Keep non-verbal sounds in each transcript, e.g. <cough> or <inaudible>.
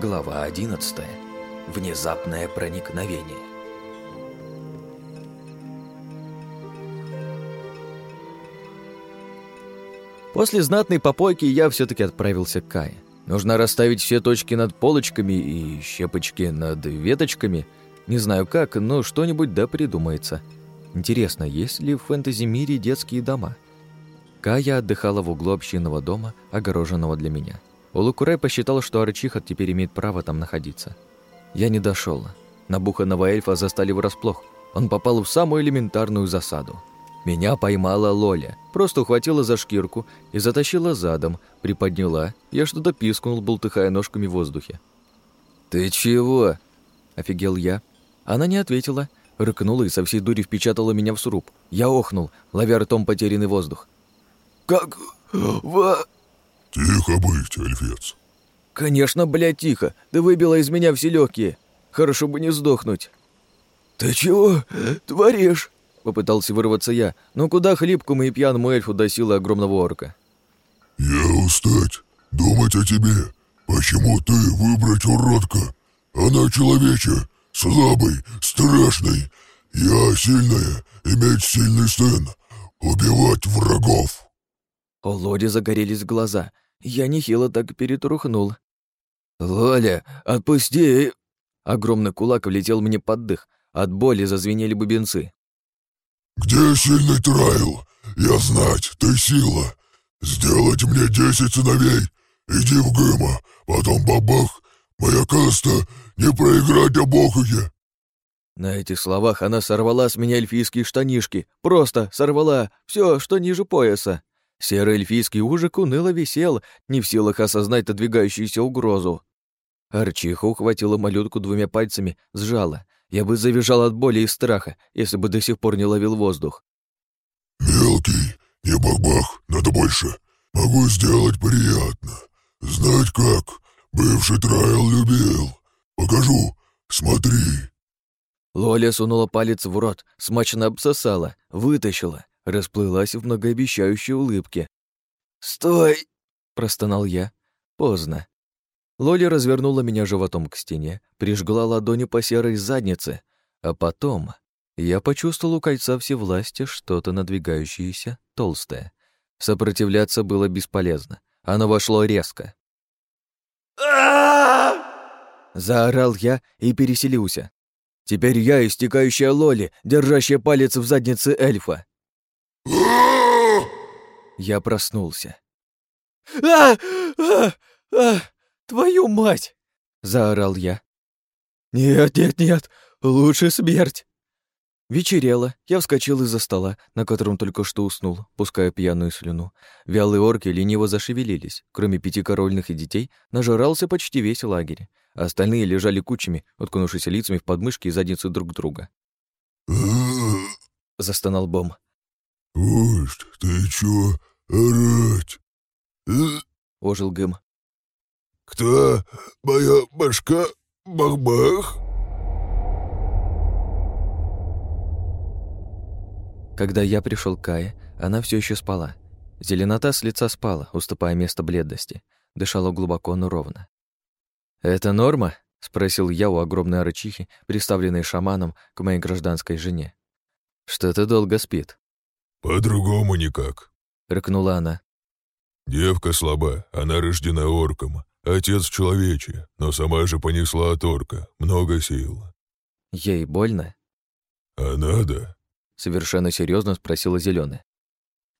Глава 11. Внезапное проникновение. После знатной попойки я все таки отправился к Кае. Нужно расставить все точки над полочками и щепочки над веточками. Не знаю как, но что-нибудь да придумается. Интересно, есть ли в фэнтези-мире детские дома? Кая отдыхала в углу общинного дома, огороженного для меня. Улукурай посчитал, что Арчиха теперь имеет право там находиться. Я не дошел. Набуханного эльфа застали врасплох. Он попал в самую элементарную засаду. Меня поймала Лоля, просто ухватила за шкирку и затащила задом, приподняла. Я что-то пискнул, болтыхая ножками в воздухе. «Ты чего?» – офигел я. Она не ответила, рыкнула и со всей дури впечатала меня в сруб. Я охнул, ловя ртом потерянный воздух. «Как... во...» «Тихо быть, эльфец!» «Конечно, блядь, тихо! Ты выбила из меня все легкие. Хорошо бы не сдохнуть!» «Ты чего творишь?» Попытался вырваться я, но куда хлипкому и пьяному эльфу до силы огромного орка. «Я устать, думать о тебе. Почему ты выбрать уродка? Она человече, слабый, страшный. Я сильная, иметь сильный сын, убивать врагов». У Лоди загорелись глаза. Я нехило так перетрухнул. «Лоля, отпусти!» Огромный кулак влетел мне под дых. От боли зазвенели бубенцы. «Где сильный Трайл? Я знать, ты сила. Сделать мне десять сыновей. Иди в Гыма, потом бабах. Моя каста не проиграть обохуе». На этих словах она сорвала с меня эльфийские штанишки. Просто сорвала все, что ниже пояса. Серый эльфийский ужик уныло висел, не в силах осознать надвигающуюся угрозу. Арчиха ухватила малютку двумя пальцами, сжала. Я бы завизжал от боли и страха, если бы до сих пор не ловил воздух. «Мелкий, не бах-бах, надо больше. Могу сделать приятно. Знать как. Бывший Трайл любил. Покажу. Смотри». Лоля сунула палец в рот, смачно обсосала, вытащила расплылась в многообещающей улыбке. «Стой!» – простонал я. Поздно. Лоли развернула меня животом к стене, прижгла ладонью по серой заднице, а потом я почувствовал у кольца всевласти что-то надвигающееся, толстое. Сопротивляться было бесполезно. Оно вошло резко. Заорал я и переселился. Теперь я истекающая Лоли, держащая палец в заднице эльфа. Я проснулся. «А! А! А! Твою мать!» — заорал я. «Нет, нет, нет, лучше смерть!» Вечерело, я вскочил из-за стола, на котором только что уснул, пуская пьяную слюну. Вялые орки лениво зашевелились. Кроме пяти корольных и детей, нажрался почти весь лагерь. А остальные лежали кучами, уткнувшись лицами в подмышки и задницы друг друга. <sniffs> Застонал Бом. «Вождь, ты чё орать?» э? Ожил Гэм. «Кто? Моя башка? Бах-бах?» Когда я пришел к Кае, она все еще спала. Зеленота с лица спала, уступая место бледности. Дышала глубоко, но ровно. «Это норма?» — спросил я у огромной арычихи, приставленной шаманом к моей гражданской жене. «Что-то долго спит». «По-другому никак», — рыкнула она. «Девка слаба, она рождена орком. Отец человече, но сама же понесла от орка. Много сил». «Ей больно?» «А надо?» — совершенно серьезно спросила зеленая.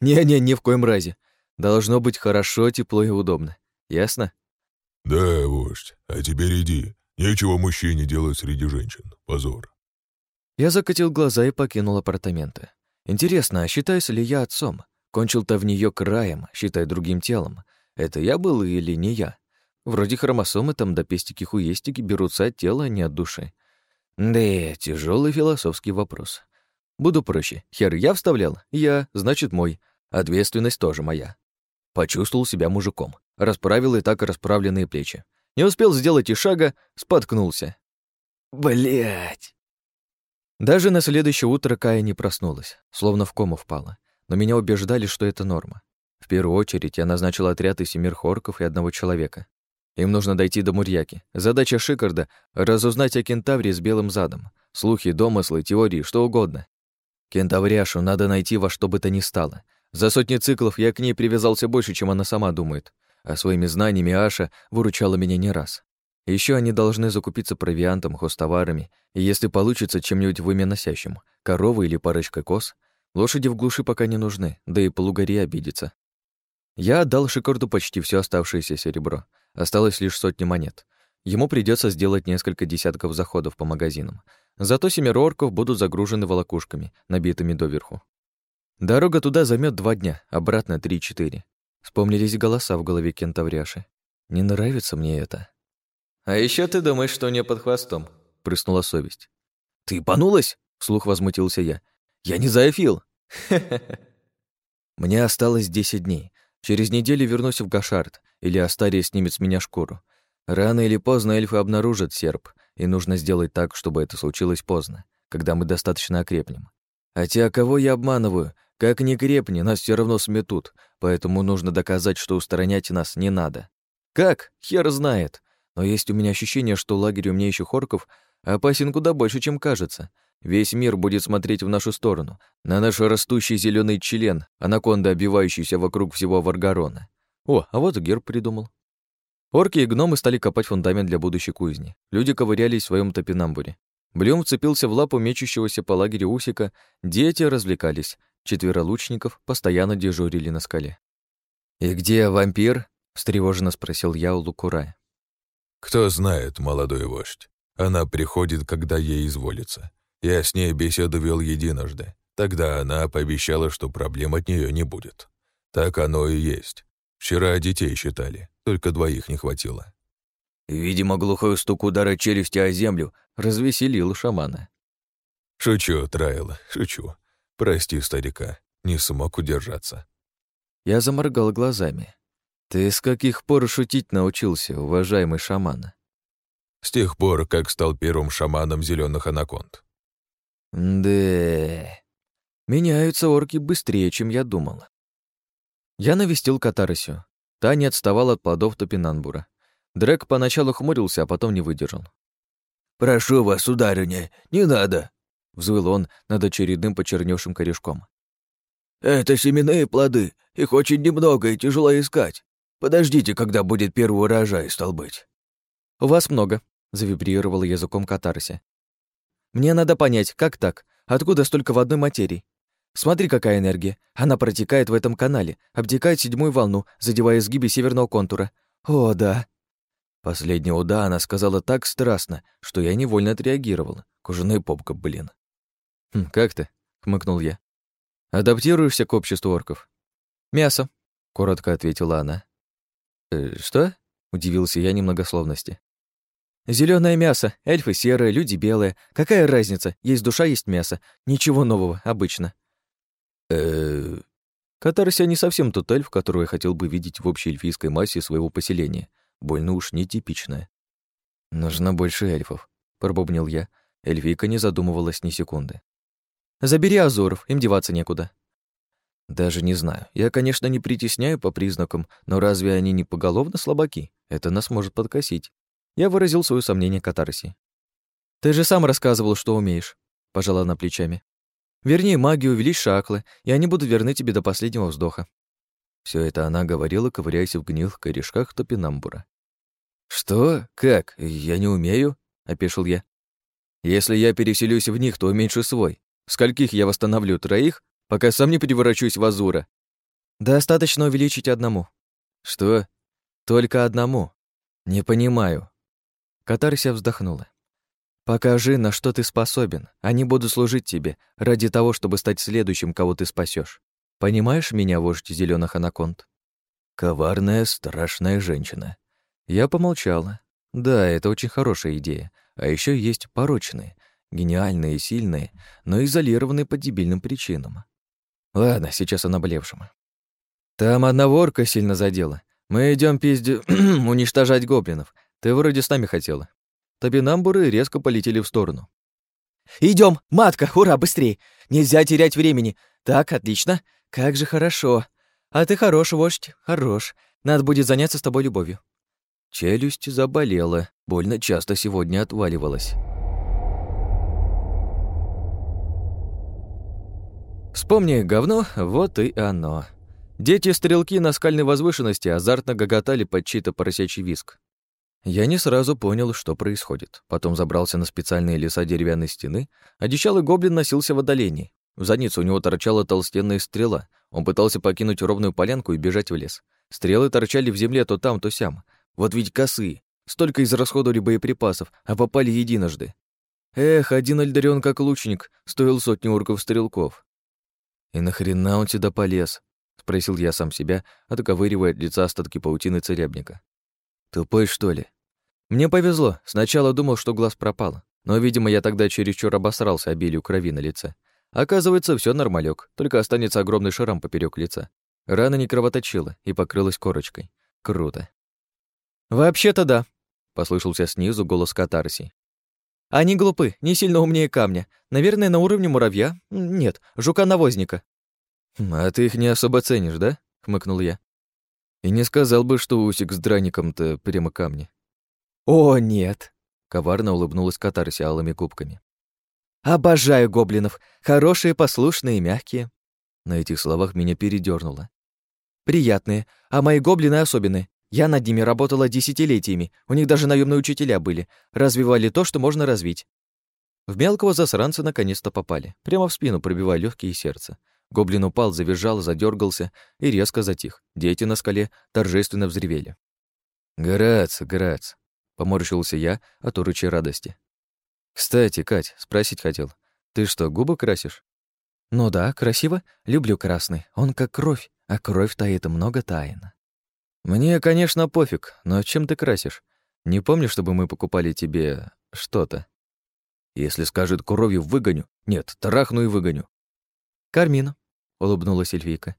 «Не-не, ни в коем разе. Должно быть хорошо, тепло и удобно. Ясно?» «Да, вождь. А теперь иди. Нечего мужчине делать среди женщин. Позор». Я закатил глаза и покинул апартаменты. Интересно, а считаюсь ли я отцом? Кончил-то в нее краем, считай другим телом. Это я был или не я? Вроде хромосомы там до пестики-хуестики берутся от тела, а не от души. Да, тяжелый философский вопрос. Буду проще. Хер я вставлял? Я, значит, мой. Ответственность тоже моя. Почувствовал себя мужиком. Расправил и так расправленные плечи. Не успел сделать и шага, споткнулся. Блять. Даже на следующее утро Кая не проснулась, словно в кому впала. Но меня убеждали, что это норма. В первую очередь я назначил отряд из семи хорков и одного человека. Им нужно дойти до Мурьяки. Задача Шикарда — разузнать о кентавре с белым задом. Слухи, домыслы, теории, что угодно. Кентавряшу надо найти во что бы то ни стало. За сотни циклов я к ней привязался больше, чем она сама думает. А своими знаниями Аша выручала меня не раз. Еще они должны закупиться провиантом, хостоварами, и если получится чем-нибудь вымя-носящим, коровой или парочкой коз, лошади в глуши пока не нужны, да и полугори обидится. Я отдал Шикарду почти все оставшееся серебро. Осталось лишь сотни монет. Ему придется сделать несколько десятков заходов по магазинам. Зато семеро орков будут загружены волокушками, набитыми доверху. Дорога туда займет два дня, обратно три-четыре. Вспомнились голоса в голове кентавряши. Не нравится мне это. «А еще ты думаешь, что у нее под хвостом?» — прыснула совесть. «Ты панулась?» — вслух возмутился я. «Я не зоофил!» <laughs> Мне осталось десять дней. Через неделю вернусь в Гашард, или Астария снимет с меня шкуру. Рано или поздно эльфы обнаружат серп, и нужно сделать так, чтобы это случилось поздно, когда мы достаточно окрепнем. А те, кого я обманываю, как ни крепни, нас все равно сметут, поэтому нужно доказать, что устранять нас не надо. Как? Хер знает. Но есть у меня ощущение, что лагерь умнейших орков опасен куда больше, чем кажется. Весь мир будет смотреть в нашу сторону, на наш растущий зеленый член, анаконда, обивающийся вокруг всего Варгарона. О, а вот герб придумал. Орки и гномы стали копать фундамент для будущей кузни. Люди ковырялись в своем топинамбуре. Блюм вцепился в лапу мечущегося по лагерю Усика, дети развлекались, четверо лучников постоянно дежурили на скале. «И где вампир?» — встревоженно спросил я у Лукурая. «Кто знает, молодой вождь. Она приходит, когда ей изволится. Я с ней беседу вел единожды. Тогда она пообещала, что проблем от нее не будет. Так оно и есть. Вчера детей считали, только двоих не хватило. Видимо, глухой стук удара челюсти о землю развеселил шамана. Шучу, Трайл, шучу. Прости, старика, не смог удержаться. Я заморгал глазами. Ты с каких пор шутить научился, уважаемый шаман? С тех пор, как стал первым шаманом зеленых анаконд. Да. Меняются орки быстрее, чем я думал. Я навестил Катарысю. Та не отставала от плодов Топинанбура. Дрек поначалу хмурился, а потом не выдержал. «Прошу вас, сударыня, не надо!» — взвыл он над очередным почерневшим корешком. «Это семенные плоды, их очень немного и тяжело искать. Подождите, когда будет первый урожай, стал быть». «У вас много», — завибрировал языком Катарси. «Мне надо понять, как так? Откуда столько в одной материи? Смотри, какая энергия. Она протекает в этом канале, обтекает седьмую волну, задевая изгибы северного контура. О, да». Последнего «да» она сказала так страстно, что я невольно отреагировал. Кожаная попка, блин. «Хм, «Как ты?» — хмыкнул я. «Адаптируешься к обществу орков?» «Мясо», — коротко ответила она. «Э, «Что?» — удивился я немногословности. Зеленое мясо, эльфы серые, люди белые. Какая разница? Есть душа, есть мясо. Ничего нового, обычно. э Катарся не совсем тот эльф, которого я хотел бы видеть в общей эльфийской массе своего поселения. Больно уж нетипичная. «Нужно больше эльфов», — пробубнил я. Эльфийка не задумывалась ни секунды. «Забери Азоров, им деваться некуда». «Даже не знаю. Я, конечно, не притесняю по признакам, но разве они не поголовно слабаки? Это нас может подкосить». Я выразил свое сомнение катарси. «Ты же сам рассказывал, что умеешь», — пожала она плечами. «Верни магию, увеличь шаклы, и они будут верны тебе до последнего вздоха». Все это она говорила, ковыряясь в гнилых корешках топинамбура. «Что? Как? Я не умею?» — опешил я. «Если я переселюсь в них, то уменьшу свой. Скольких я восстановлю? Троих? Пока сам не превращусь в Азура». «Достаточно увеличить одному». «Что? Только одному?» «Не понимаю». Катарся вздохнула. «Покажи, на что ты способен. Они будут служить тебе ради того, чтобы стать следующим, кого ты спасешь. Понимаешь меня, вождь зеленых анаконд?» Коварная, страшная женщина. Я помолчала. Да, это очень хорошая идея. А еще есть порочные, гениальные и сильные, но изолированные по дебильным причинам. Ладно, сейчас о наболевшем. Там одна ворка сильно задела. Мы идем пизде... <clears throat> уничтожать гоблинов. Ты вроде с нами хотела. Табинамбуры резко полетели в сторону. Идем, матка, ура, быстрей! Нельзя терять времени. Так, отлично. Как же хорошо. А ты хорош, вождь, хорош. Надо будет заняться с тобой любовью. Челюсть заболела, больно часто сегодня отваливалась. Вспомни говно, вот и оно. Дети-стрелки на скальной возвышенности азартно гоготали под чей-то поросячий виск. Я не сразу понял, что происходит. Потом забрался на специальные леса деревянной стены, а дичалый гоблин носился в отдалении. В задницу у него торчала толстенная стрела. Он пытался покинуть ровную полянку и бежать в лес. Стрелы торчали в земле то там, то сям. Вот ведь косые. Столько израсходовали боеприпасов, а попали единожды. Эх, один Альдарион как лучник, стоил сотни урков-стрелков. И нахрена он сюда полез? Спросил я сам себя, отковыривая от лица остатки паутины церебника. Тупой, что ли? Мне повезло. Сначала думал, что глаз пропал. Но, видимо, я тогда чересчур обосрался обилию крови на лице. Оказывается, все нормалек, только останется огромный шрам поперек лица. Рана не кровоточила и покрылась корочкой. Круто. «Вообще-то да», — послышался снизу голос катарси. «Они глупы, не сильно умнее камня. Наверное, на уровне муравья. Нет, жука-навозника». «Хм, «А ты их не особо ценишь, да?» — хмыкнул я. «И не сказал бы, что усик с драником-то прямо камни». «О, нет!» — коварно улыбнулась катарси алыми губками. «Обожаю гоблинов. Хорошие, послушные, мягкие». На этих словах меня передёрнуло. «Приятные, а мои гоблины особенные. Я над ними работала десятилетиями, у них даже наемные учителя были, развивали то, что можно развить. В мелкого засранца наконец-то попали, прямо в спину пробивая легкие и сердце. Гоблин упал, завизжал, задергался и резко затих. Дети на скале торжественно взревели. «Грац, Грац», — поморщился я от урыча радости. «Кстати, Кать, спросить хотел, ты что, губы красишь?» «Ну да, красиво. Люблю красный. Он как кровь, а кровь таит много тайн». «Мне, конечно, пофиг, но чем ты красишь? Не помню, чтобы мы покупали тебе что-то. Если скажет кровью, выгоню. Нет, трахну и выгоню». «Кармин», — улыбнулась Эльфийка.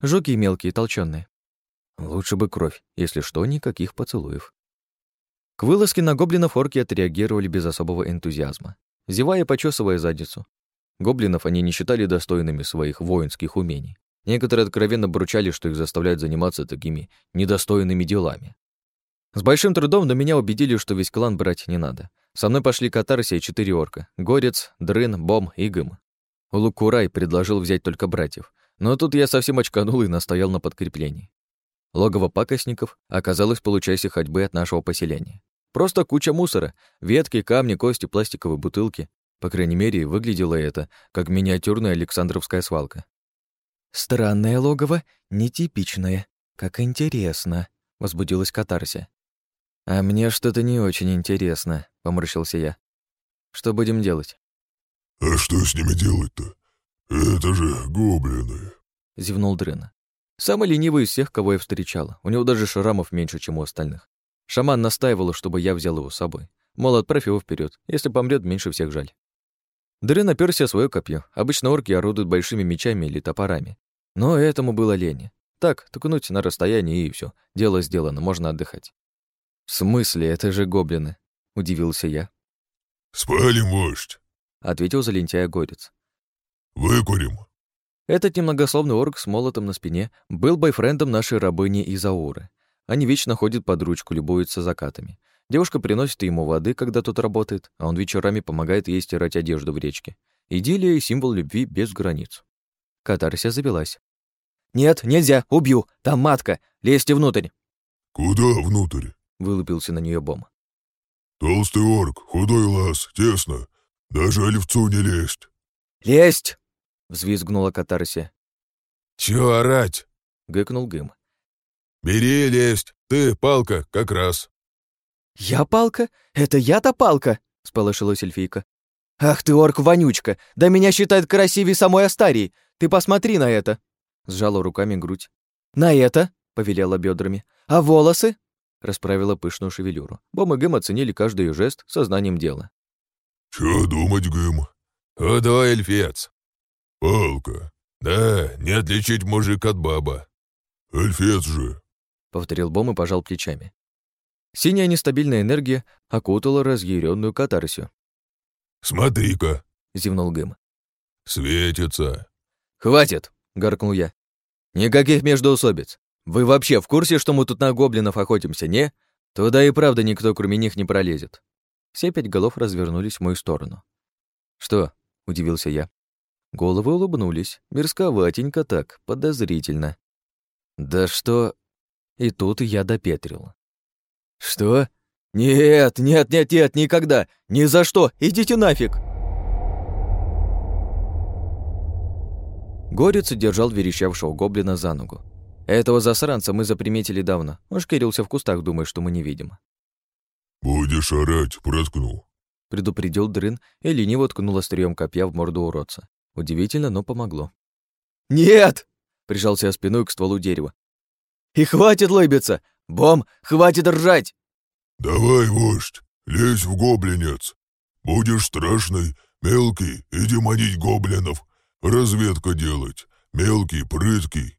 «Жуки мелкие, толчёные». «Лучше бы кровь, если что, никаких поцелуев». К вылазке на гоблинов орки отреагировали без особого энтузиазма, зевая и почесывая задницу. Гоблинов они не считали достойными своих воинских умений. Некоторые откровенно бручали, что их заставляют заниматься такими недостойными делами. С большим трудом до меня убедили, что весь клан брать не надо. Со мной пошли Катарсия и четыре орка. Горец, Дрын, Бом и Гым. Улукурай предложил взять только братьев. Но тут я совсем очканул и настоял на подкреплении. Логово пакостников оказалось получасе ходьбы от нашего поселения. Просто куча мусора. Ветки, камни, кости, пластиковые бутылки. По крайней мере, выглядело это, как миниатюрная Александровская свалка. «Странное логово, нетипичное. Как интересно», — возбудилась катарся. «А мне что-то не очень интересно», — поморщился я. «Что будем делать?» «А что с ними делать-то? Это же гоблины», — зевнул Дрена. Самый ленивый из всех, кого я встречала. У него даже шрамов меньше, чем у остальных. Шаман настаивал, чтобы я взял его с собой. Мол, отправь его вперед. Если помрет, меньше всех жаль. Дрен оперся свое копье. Обычно орки орудуют большими мечами или топорами. Но этому было лень. Так, ткнуть на расстоянии и все. Дело сделано, можно отдыхать. «В смысле? Это же гоблины!» — удивился я. «Спалим, вождь!» — ответил за лентяя горец. «Выкурим!» Этот немногословный орк с молотом на спине был бойфрендом нашей рабыни Изауры. Они вечно ходят под ручку, любуются закатами. Девушка приносит ему воды, когда тот работает, а он вечерами помогает ей стирать одежду в речке. Идиллия и символ любви без границ. Катарся завелась. «Нет, нельзя, убью! Там матка! Лезьте внутрь!» «Куда внутрь?» — вылупился на нее Бом. «Толстый орк, худой лаз, тесно. Даже олевцу не лезть». «Лезть!» — взвизгнула Катарсия. «Чё орать?» — гыкнул Гым. «Бери лезть, ты палка, как раз». «Я палка? Это я-то палка?» — сполошилась эльфийка. «Ах ты, орк-вонючка! Да меня считают красивее самой Астарии! Ты посмотри на это!» Сжала руками грудь. «На это!» — повелела бедрами. «А волосы?» — расправила пышную шевелюру. Бом и Гэм оценили каждый ее жест сознанием дела. «Чё думать, Гэм? Худой эльфец!» «Палка. Да, не отличить мужик от баба. Эльфец же!» — повторил Бом и пожал плечами. Синяя нестабильная энергия окутала разъяренную катарсию. «Смотри-ка!» — зевнул Гэм. «Светится!» «Хватит!» — гаркнул я. «Никаких междоусобиц. Вы вообще в курсе, что мы тут на гоблинов охотимся, не? Туда и правда никто, кроме них, не пролезет. Все пять голов развернулись в мою сторону. «Что?» — удивился я. Головы улыбнулись, мерзковатенько так, подозрительно. «Да что...» И тут я допетрил. «Что? Нет, нет, нет, нет, никогда! Ни за что! Идите нафиг!» Горец держал верещавшего гоблина за ногу. Этого засранца мы заприметили давно. Он шкерился в кустах, думая, что мы не видим. «Будешь орать, проткну», — предупредил Дрын и лениво ткнул острием копья в морду уродца. Удивительно, но помогло. «Нет!» — прижался я спиной к стволу дерева. «И хватит лыбиться! Бом, хватит ржать!» «Давай, вождь, лезь в гоблинец. Будешь страшный, мелкий, иди манить гоблинов, разведка делать, мелкий, прыткий».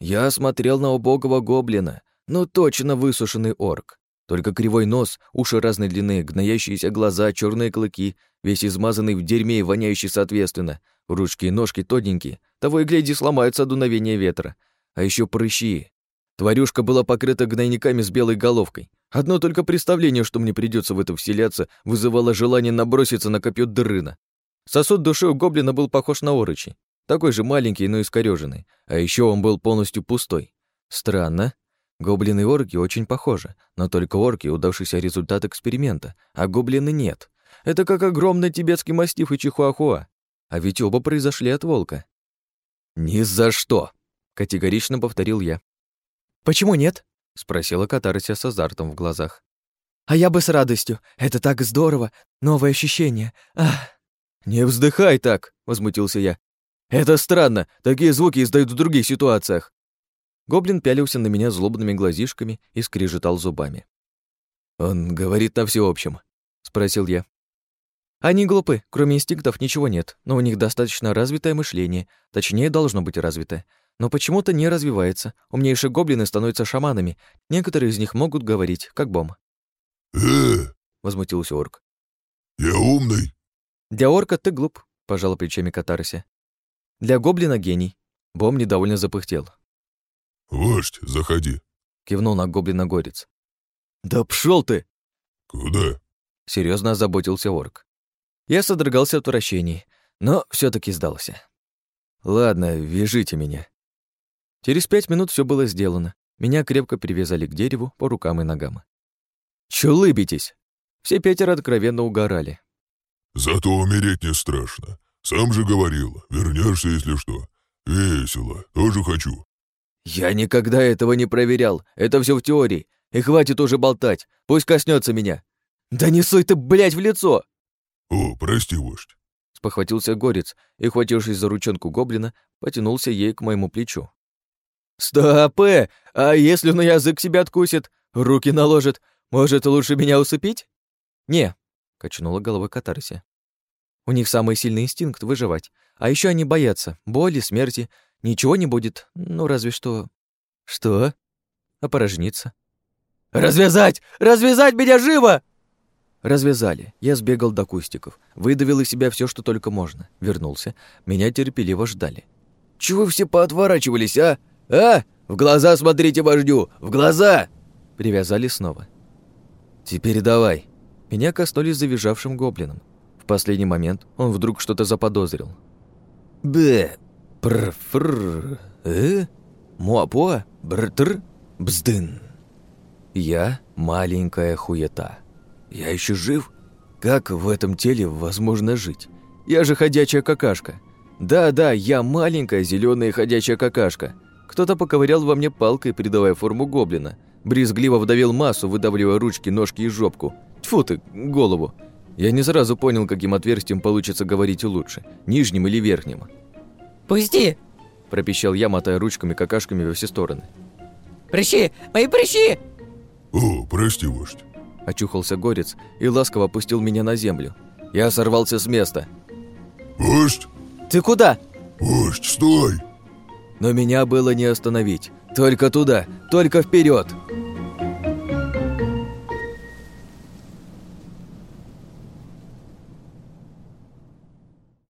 Я смотрел на убогого гоблина, ну точно высушенный орк. Только кривой нос, уши разной длины, гноящиеся глаза, черные клыки, весь измазанный в дерьме и воняющий соответственно. Ручки и ножки тоненькие, того и гляди сломаются от дуновения ветра. А еще прыщи. Тварюшка была покрыта гнойниками с белой головкой. Одно только представление, что мне придется в это вселяться, вызывало желание наброситься на копье дрына. Сосуд души у гоблина был похож на орочи. Такой же маленький, но искорёженный. А еще он был полностью пустой. Странно. Гоблины и орки очень похожи, но только орки — удавшийся результат эксперимента, а гоблины нет. Это как огромный тибетский мастиф и чихуахуа. А ведь оба произошли от волка. «Ни за что!» — категорично повторил я. «Почему нет?» — спросила Катарся с азартом в глазах. «А я бы с радостью. Это так здорово. Новое ощущение. Ах!» «Не вздыхай так!» — возмутился я. «Это странно. Такие звуки издают в других ситуациях. Гоблин пялился на меня злобными глазишками и скрежетал зубами. «Он говорит на всеобщем», — спросил я. «Они глупы, кроме инстинктов ничего нет, но у них достаточно развитое мышление, точнее, должно быть развитое, но почему-то не развивается. Умнейшие гоблины становятся шаманами, некоторые из них могут говорить, как бом». «Э!» — возмутился орк. «Я умный?» «Для орка ты глуп», — пожал плечами Катарси. «Для гоблина гений». Бом недовольно запыхтел. «Вождь, заходи», — кивнул на гоблина горец. «Да пшёл ты!» «Куда?» — серьезно озаботился орк. Я содрогался от вращений, но все таки сдался. «Ладно, вяжите меня». Через пять минут все было сделано. Меня крепко привязали к дереву по рукам и ногам. «Чё лыбитесь?» Все пятеро откровенно угорали. «Зато умереть не страшно. Сам же говорил, вернешься, если что. Весело, тоже хочу». «Я никогда этого не проверял. Это все в теории. И хватит уже болтать. Пусть коснется меня». «Да не суй ты, блядь, в лицо!» «О, прости, вождь!» Спохватился горец и, хватившись за ручонку гоблина, потянулся ей к моему плечу. «Стоп! А если на язык себя откусит? Руки наложит? Может, лучше меня усыпить?» «Не», — качнула головой катарси. «У них самый сильный инстинкт — выживать. А еще они боятся боли, смерти Ничего не будет, ну разве что... Что? Опорожниться. «Развязать! Развязать меня живо!» Развязали. Я сбегал до кустиков, выдавил из себя все, что только можно. Вернулся. Меня терпеливо ждали. «Чего все поотворачивались, а? А? В глаза смотрите вождю! В глаза!» Привязали снова. «Теперь давай». Меня коснулись завизжавшим гоблином. В последний момент он вдруг что-то заподозрил. «Бе, Пр-фр... Э? Муапуа? Бр-тр? Бздын. Я маленькая хуета. Я еще жив? Как в этом теле возможно жить? Я же ходячая какашка. Да-да, я маленькая зеленая ходячая какашка. Кто-то поковырял во мне палкой, придавая форму гоблина. Брезгливо вдавил массу, выдавливая ручки, ножки и жопку. Тьфу ты, голову. Я не сразу понял, каким отверстием получится говорить лучше, нижним или верхним. «Пусти!» – пропищал я, мотая ручками какашками во все стороны. «Прыщи! Мои прыщи!» «О, прости, вождь!» – очухался горец и ласково опустил меня на землю. Я сорвался с места. «Вождь!» «Ты куда?» «Вождь, стой!» Но меня было не остановить. Только туда, только вперед.